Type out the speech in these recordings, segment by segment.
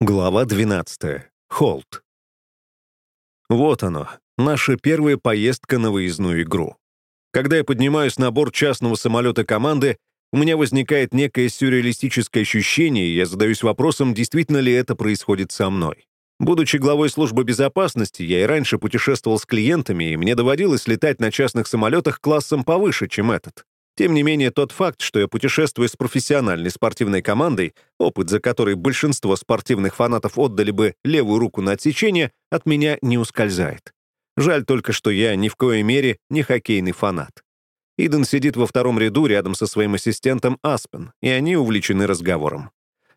Глава 12. Холд. Вот оно, наша первая поездка на выездную игру. Когда я поднимаюсь на борт частного самолета команды, у меня возникает некое сюрреалистическое ощущение, и я задаюсь вопросом, действительно ли это происходит со мной. Будучи главой службы безопасности, я и раньше путешествовал с клиентами, и мне доводилось летать на частных самолетах классом повыше, чем этот. Тем не менее, тот факт, что я путешествую с профессиональной спортивной командой, опыт за который большинство спортивных фанатов отдали бы левую руку на отсечение, от меня не ускользает. Жаль только, что я ни в коей мере не хоккейный фанат. Иден сидит во втором ряду рядом со своим ассистентом Аспен, и они увлечены разговором.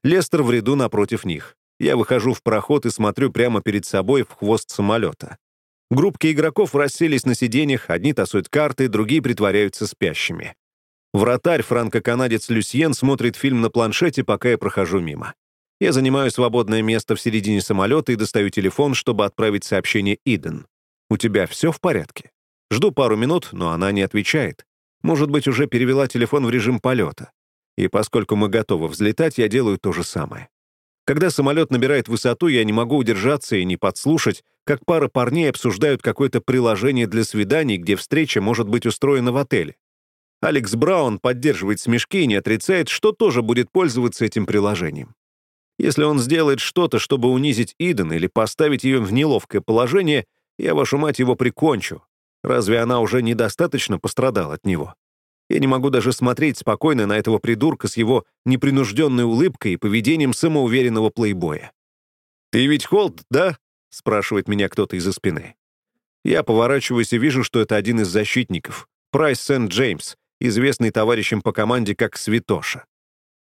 Лестер в ряду напротив них. Я выхожу в проход и смотрю прямо перед собой в хвост самолета. Группки игроков расселись на сиденьях, одни тасуют карты, другие притворяются спящими. Вратарь, франко-канадец Люсьен, смотрит фильм на планшете, пока я прохожу мимо. Я занимаю свободное место в середине самолета и достаю телефон, чтобы отправить сообщение Иден. «У тебя все в порядке?» Жду пару минут, но она не отвечает. Может быть, уже перевела телефон в режим полета. И поскольку мы готовы взлетать, я делаю то же самое. Когда самолет набирает высоту, я не могу удержаться и не подслушать, как пара парней обсуждают какое-то приложение для свиданий, где встреча может быть устроена в отеле. Алекс Браун поддерживает смешки и не отрицает, что тоже будет пользоваться этим приложением. Если он сделает что-то, чтобы унизить Иден или поставить ее в неловкое положение, я, вашу мать, его прикончу. Разве она уже недостаточно пострадала от него? Я не могу даже смотреть спокойно на этого придурка с его непринужденной улыбкой и поведением самоуверенного плейбоя. «Ты ведь Холд, да?» — спрашивает меня кто-то из-за спины. Я поворачиваюсь и вижу, что это один из защитников, Прайс Сент-Джеймс, известный товарищем по команде как Святоша.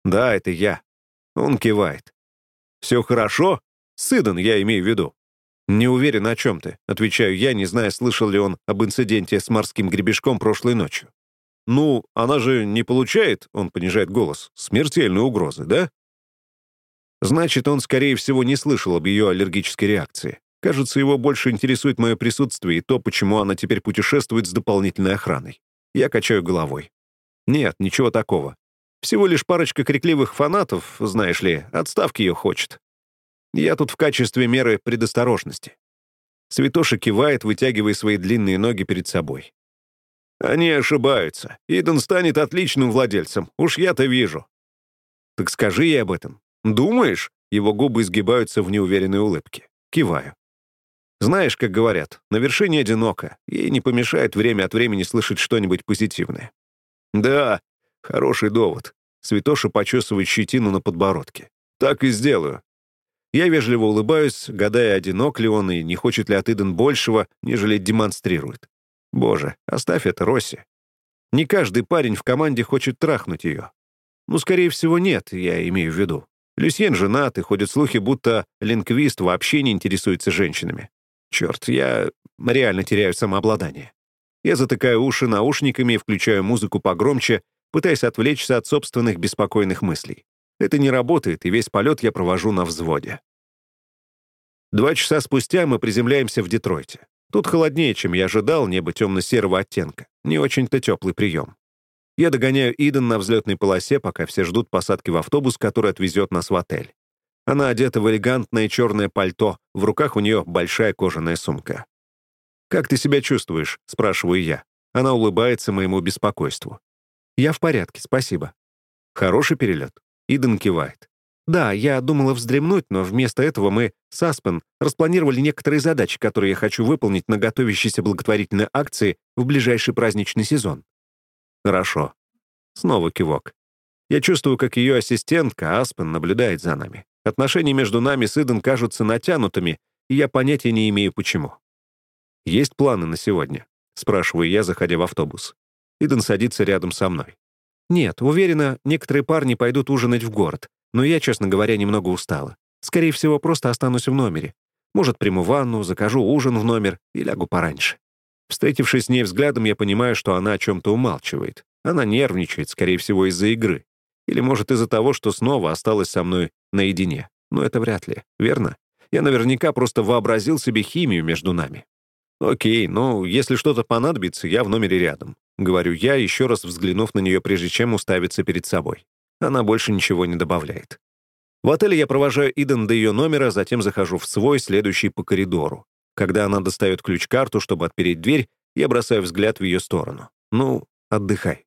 «Да, это я». Он кивает. «Все хорошо? Сыдан, я имею в виду». «Не уверен, о чем ты», — отвечаю я, не зная, слышал ли он об инциденте с морским гребешком прошлой ночью. «Ну, она же не получает», — он понижает голос, — «смертельной угрозы, да?» Значит, он, скорее всего, не слышал об ее аллергической реакции. Кажется, его больше интересует мое присутствие и то, почему она теперь путешествует с дополнительной охраной. Я качаю головой. Нет, ничего такого. Всего лишь парочка крикливых фанатов, знаешь ли, отставки ее хочет. Я тут в качестве меры предосторожности. Святоша кивает, вытягивая свои длинные ноги перед собой. Они ошибаются. Иден станет отличным владельцем. Уж я-то вижу. Так скажи ей об этом. Думаешь? Его губы изгибаются в неуверенной улыбке. Киваю. Знаешь, как говорят, на вершине одиноко. Ей не помешает время от времени слышать что-нибудь позитивное. Да, хороший довод. Святоша почесывает щетину на подбородке. Так и сделаю. Я вежливо улыбаюсь, гадая, одинок ли он и не хочет ли от Иден большего, нежели демонстрирует. Боже, оставь это, Росси. Не каждый парень в команде хочет трахнуть ее. Ну, скорее всего, нет, я имею в виду. Люсьен женат, и ходят слухи, будто лингвист вообще не интересуется женщинами. Черт, я реально теряю самообладание. Я затыкаю уши наушниками и включаю музыку погромче, пытаясь отвлечься от собственных беспокойных мыслей. Это не работает, и весь полет я провожу на взводе. Два часа спустя мы приземляемся в Детройте. Тут холоднее, чем я ожидал, небо темно-серого оттенка. Не очень-то теплый прием. Я догоняю Иден на взлетной полосе, пока все ждут посадки в автобус, который отвезет нас в отель. Она одета в элегантное черное пальто, в руках у нее большая кожаная сумка. «Как ты себя чувствуешь?» — спрашиваю я. Она улыбается моему беспокойству. «Я в порядке, спасибо». «Хороший перелет?» Иден кивает. «Да, я думала вздремнуть, но вместо этого мы с Аспен распланировали некоторые задачи, которые я хочу выполнить на готовящейся благотворительной акции в ближайший праздничный сезон». «Хорошо». Снова кивок. Я чувствую, как ее ассистентка Аспен наблюдает за нами. Отношения между нами с Иден кажутся натянутыми, и я понятия не имею, почему. «Есть планы на сегодня?» — спрашиваю я, заходя в автобус. Иден садится рядом со мной. «Нет, уверена, некоторые парни пойдут ужинать в город, но я, честно говоря, немного устала. Скорее всего, просто останусь в номере. Может, приму ванну, закажу ужин в номер и лягу пораньше». Встретившись с ней взглядом, я понимаю, что она о чем-то умалчивает. Она нервничает, скорее всего, из-за игры. Или, может, из-за того, что снова осталась со мной наедине. Но это вряд ли, верно? Я наверняка просто вообразил себе химию между нами. Окей, ну, если что-то понадобится, я в номере рядом. Говорю я, еще раз взглянув на нее, прежде чем уставиться перед собой. Она больше ничего не добавляет. В отеле я провожаю Иден до ее номера, затем захожу в свой, следующий по коридору. Когда она достает ключ-карту, чтобы отпереть дверь, я бросаю взгляд в ее сторону. Ну, отдыхай.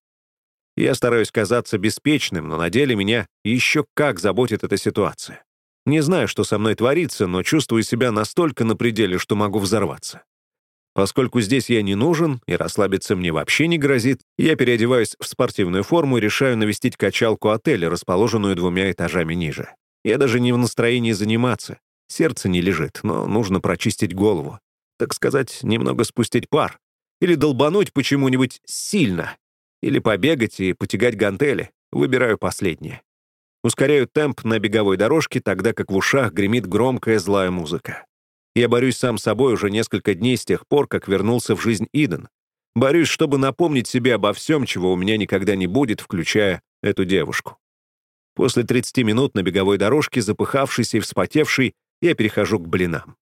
Я стараюсь казаться беспечным, но на деле меня еще как заботит эта ситуация. Не знаю, что со мной творится, но чувствую себя настолько на пределе, что могу взорваться. Поскольку здесь я не нужен и расслабиться мне вообще не грозит, я переодеваюсь в спортивную форму и решаю навестить качалку отеля, расположенную двумя этажами ниже. Я даже не в настроении заниматься. Сердце не лежит, но нужно прочистить голову. Так сказать, немного спустить пар. Или долбануть почему-нибудь сильно. Или побегать и потягать гантели. Выбираю последнее. Ускоряю темп на беговой дорожке, тогда как в ушах гремит громкая злая музыка. Я борюсь сам с собой уже несколько дней с тех пор, как вернулся в жизнь Иден. Борюсь, чтобы напомнить себе обо всем, чего у меня никогда не будет, включая эту девушку. После 30 минут на беговой дорожке, запыхавшийся и вспотевший, я перехожу к блинам.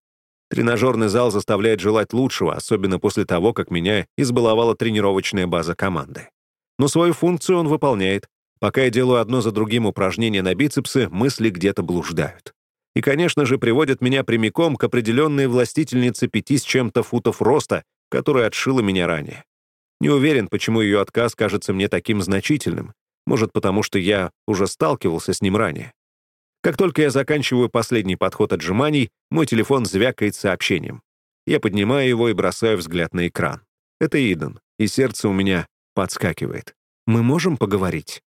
Тренажерный зал заставляет желать лучшего, особенно после того, как меня избаловала тренировочная база команды. Но свою функцию он выполняет. Пока я делаю одно за другим упражнения на бицепсы, мысли где-то блуждают. И, конечно же, приводят меня прямиком к определенной властительнице пяти с чем-то футов роста, которая отшила меня ранее. Не уверен, почему ее отказ кажется мне таким значительным. Может, потому что я уже сталкивался с ним ранее. Как только я заканчиваю последний подход отжиманий, мой телефон звякает сообщением. Я поднимаю его и бросаю взгляд на экран. Это Иден, и сердце у меня подскакивает. «Мы можем поговорить?»